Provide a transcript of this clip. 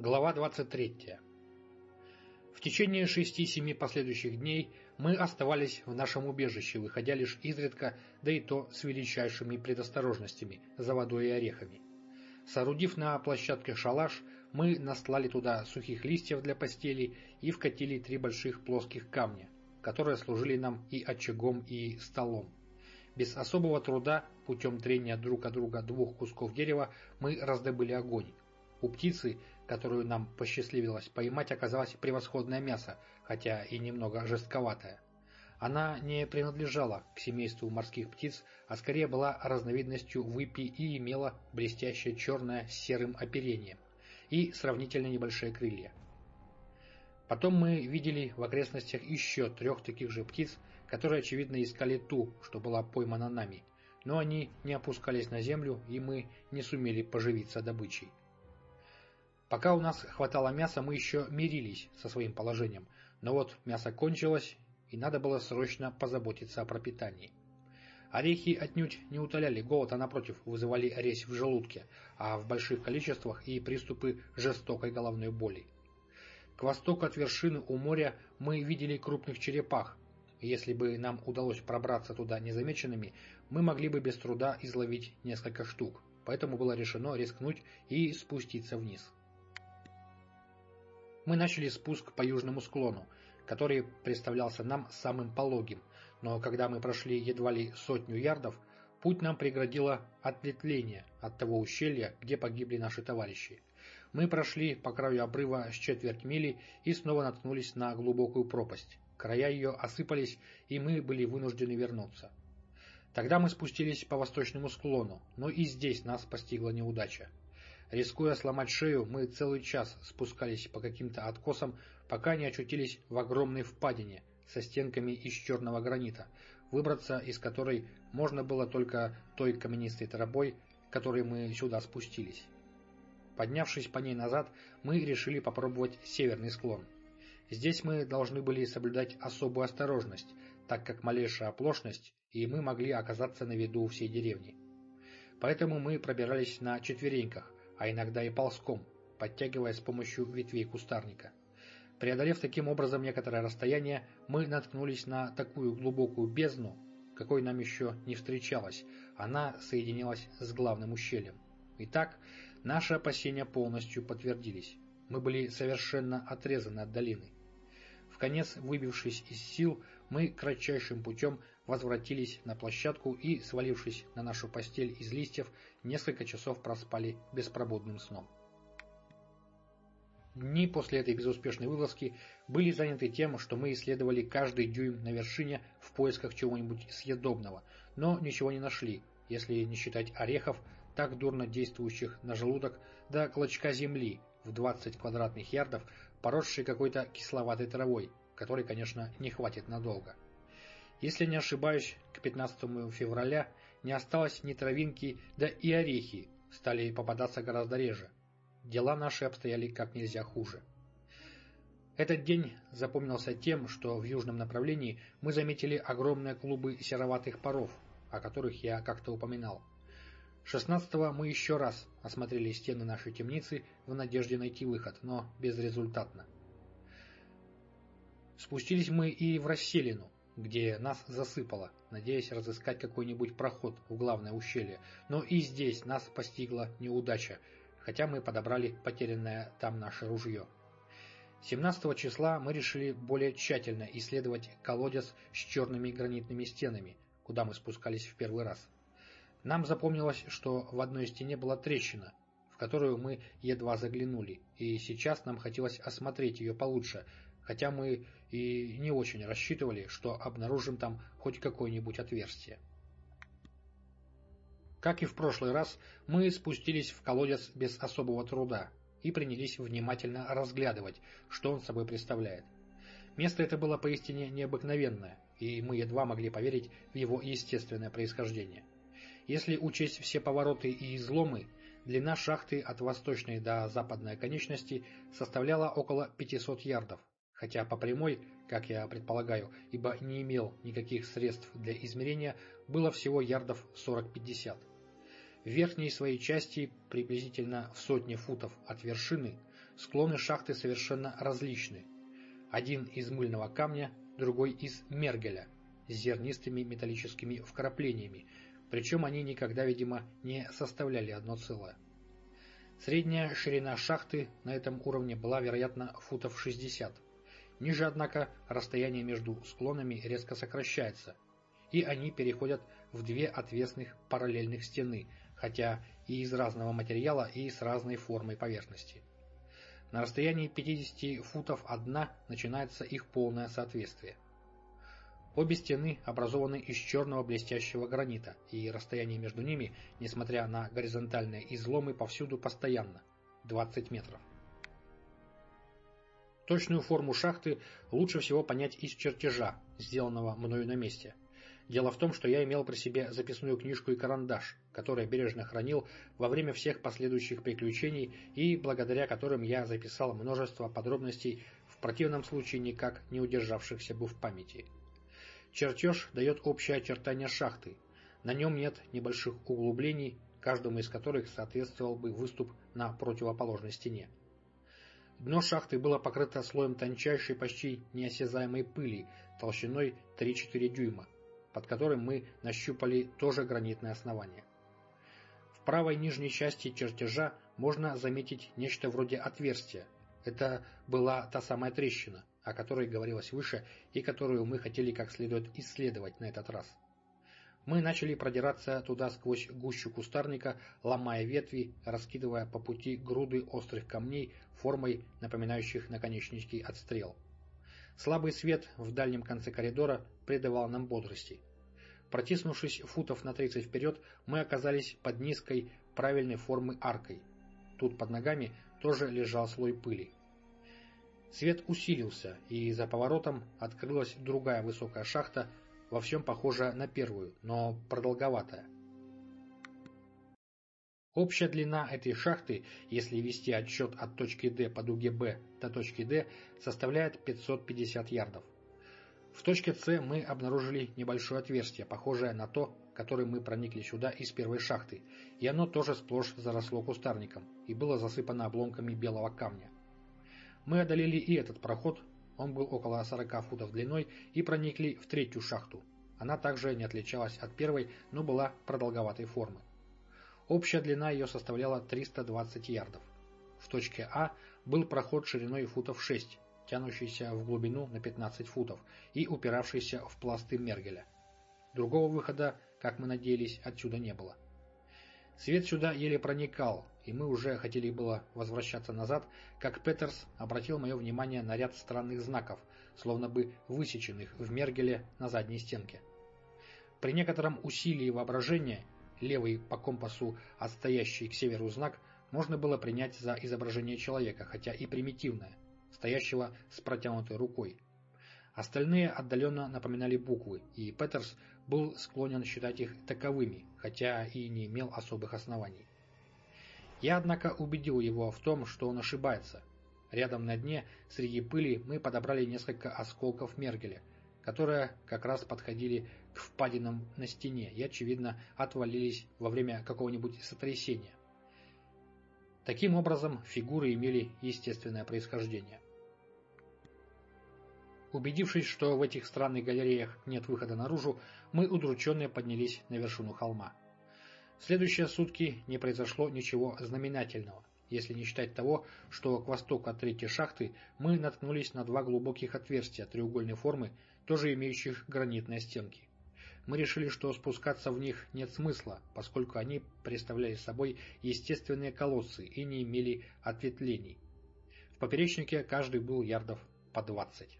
Глава 23. В течение шести-семи последующих дней мы оставались в нашем убежище, выходя лишь изредка, да и то с величайшими предосторожностями, за водой и орехами. Соорудив на площадке шалаш, мы настлали туда сухих листьев для постели и вкатили три больших плоских камня, которые служили нам и очагом, и столом. Без особого труда, путем трения друг от друга двух кусков дерева, мы раздобыли огонь. У птицы которую нам посчастливилось поймать, оказалось превосходное мясо, хотя и немного жестковатое. Она не принадлежала к семейству морских птиц, а скорее была разновидностью выпи и имела блестящее черное с серым оперением и сравнительно небольшие крылья. Потом мы видели в окрестностях еще трех таких же птиц, которые, очевидно, искали ту, что была поймана нами, но они не опускались на землю, и мы не сумели поживиться добычей. Пока у нас хватало мяса, мы еще мирились со своим положением, но вот мясо кончилось, и надо было срочно позаботиться о пропитании. Орехи отнюдь не утоляли голод, а напротив вызывали резь в желудке, а в больших количествах и приступы жестокой головной боли. К востоку от вершины у моря мы видели крупных черепах. Если бы нам удалось пробраться туда незамеченными, мы могли бы без труда изловить несколько штук, поэтому было решено рискнуть и спуститься вниз мы начали спуск по южному склону, который представлялся нам самым пологим, но когда мы прошли едва ли сотню ярдов, путь нам преградило ответвление от того ущелья, где погибли наши товарищи. Мы прошли по краю обрыва с четверть мили и снова наткнулись на глубокую пропасть. Края ее осыпались, и мы были вынуждены вернуться. Тогда мы спустились по восточному склону, но и здесь нас постигла неудача. Рискуя сломать шею, мы целый час спускались по каким-то откосам, пока не очутились в огромной впадине со стенками из черного гранита, выбраться из которой можно было только той каменистой тропой, которой мы сюда спустились. Поднявшись по ней назад, мы решили попробовать северный склон. Здесь мы должны были соблюдать особую осторожность, так как малейшая оплошность, и мы могли оказаться на виду всей деревни. Поэтому мы пробирались на четвереньках, а иногда и ползком, подтягивая с помощью ветвей кустарника. Преодолев таким образом некоторое расстояние, мы наткнулись на такую глубокую бездну, какой нам еще не встречалось. Она соединилась с главным ущельем. Итак, наши опасения полностью подтвердились. Мы были совершенно отрезаны от долины. В конец выбившись из сил, мы кратчайшим путем возвратились на площадку и, свалившись на нашу постель из листьев, несколько часов проспали беспробудным сном. Дни после этой безуспешной вылазки были заняты тем, что мы исследовали каждый дюйм на вершине в поисках чего-нибудь съедобного, но ничего не нашли, если не считать орехов, так дурно действующих на желудок, до клочка земли в 20 квадратных ярдов, поросшей какой-то кисловатой травой, которой, конечно, не хватит надолго. Если не ошибаюсь, к 15 февраля не осталось ни травинки, да и орехи стали попадаться гораздо реже. Дела наши обстояли как нельзя хуже. Этот день запомнился тем, что в южном направлении мы заметили огромные клубы сероватых паров, о которых я как-то упоминал. 16-го мы еще раз осмотрели стены нашей темницы в надежде найти выход, но безрезультатно. Спустились мы и в расселину, где нас засыпало, надеясь разыскать какой-нибудь проход в главное ущелье, но и здесь нас постигла неудача, хотя мы подобрали потерянное там наше ружье. 17 числа мы решили более тщательно исследовать колодец с черными гранитными стенами, куда мы спускались в первый раз. Нам запомнилось, что в одной стене была трещина, в которую мы едва заглянули, и сейчас нам хотелось осмотреть ее получше, хотя мы и не очень рассчитывали, что обнаружим там хоть какое-нибудь отверстие. Как и в прошлый раз, мы спустились в колодец без особого труда и принялись внимательно разглядывать, что он собой представляет. Место это было поистине необыкновенное, и мы едва могли поверить в его естественное происхождение. Если учесть все повороты и изломы, длина шахты от восточной до западной конечности составляла около 500 ярдов, хотя по прямой, как я предполагаю, ибо не имел никаких средств для измерения, было всего ярдов 40-50. В верхней своей части, приблизительно в сотне футов от вершины, склоны шахты совершенно различны. Один из мыльного камня, другой из мергеля, с зернистыми металлическими вкраплениями, причем они никогда, видимо, не составляли одно целое. Средняя ширина шахты на этом уровне была, вероятно, футов 60. Ниже, однако, расстояние между склонами резко сокращается, и они переходят в две отвесных параллельных стены, хотя и из разного материала, и с разной формой поверхности. На расстоянии 50 футов одна начинается их полное соответствие. Обе стены образованы из черного блестящего гранита, и расстояние между ними, несмотря на горизонтальные изломы, повсюду постоянно – 20 метров. Точную форму шахты лучше всего понять из чертежа, сделанного мною на месте. Дело в том, что я имел при себе записную книжку и карандаш, который бережно хранил во время всех последующих приключений и благодаря которым я записал множество подробностей, в противном случае никак не удержавшихся бы в памяти. Чертеж дает общее очертание шахты. На нем нет небольших углублений, каждому из которых соответствовал бы выступ на противоположной стене. Дно шахты было покрыто слоем тончайшей, почти неосязаемой пыли, толщиной 3-4 дюйма, под которым мы нащупали тоже гранитное основание. В правой нижней части чертежа можно заметить нечто вроде отверстия. Это была та самая трещина о которой говорилось выше и которую мы хотели как следует исследовать на этот раз. Мы начали продираться туда сквозь гущу кустарника, ломая ветви, раскидывая по пути груды острых камней формой, напоминающих наконечники от стрел. Слабый свет в дальнем конце коридора придавал нам бодрости. Протиснувшись футов на 30 вперед, мы оказались под низкой правильной формы аркой. Тут под ногами тоже лежал слой пыли. Свет усилился, и за поворотом открылась другая высокая шахта, во всем похожая на первую, но продолговатая. Общая длина этой шахты, если вести отсчет от точки D по дуге B до точки D, составляет 550 ярдов. В точке С мы обнаружили небольшое отверстие, похожее на то, которым мы проникли сюда из первой шахты, и оно тоже сплошь заросло кустарником и было засыпано обломками белого камня. Мы одолели и этот проход, он был около 40 футов длиной, и проникли в третью шахту. Она также не отличалась от первой, но была продолговатой формы. Общая длина ее составляла 320 ярдов. В точке А был проход шириной футов 6, тянущийся в глубину на 15 футов и упиравшийся в пласты Мергеля. Другого выхода, как мы надеялись, отсюда не было. Свет сюда еле проникал, и мы уже хотели было возвращаться назад, как Петерс обратил мое внимание на ряд странных знаков, словно бы высеченных в Мергеле на задней стенке. При некотором усилии воображения, левый по компасу отстоящий к северу знак можно было принять за изображение человека, хотя и примитивное, стоящего с протянутой рукой. Остальные отдаленно напоминали буквы, и Петерс был склонен считать их таковыми, хотя и не имел особых оснований. Я, однако, убедил его в том, что он ошибается. Рядом на дне, среди пыли, мы подобрали несколько осколков Мергеля, которые как раз подходили к впадинам на стене и, очевидно, отвалились во время какого-нибудь сотрясения. Таким образом, фигуры имели естественное происхождение. Убедившись, что в этих странных галереях нет выхода наружу, мы удрученные поднялись на вершину холма. Следующие сутки не произошло ничего знаменательного, если не считать того, что к востоку от третьей шахты мы наткнулись на два глубоких отверстия треугольной формы, тоже имеющих гранитные стенки. Мы решили, что спускаться в них нет смысла, поскольку они представляли собой естественные колоссы и не имели ответвлений. В поперечнике каждый был ярдов по двадцать.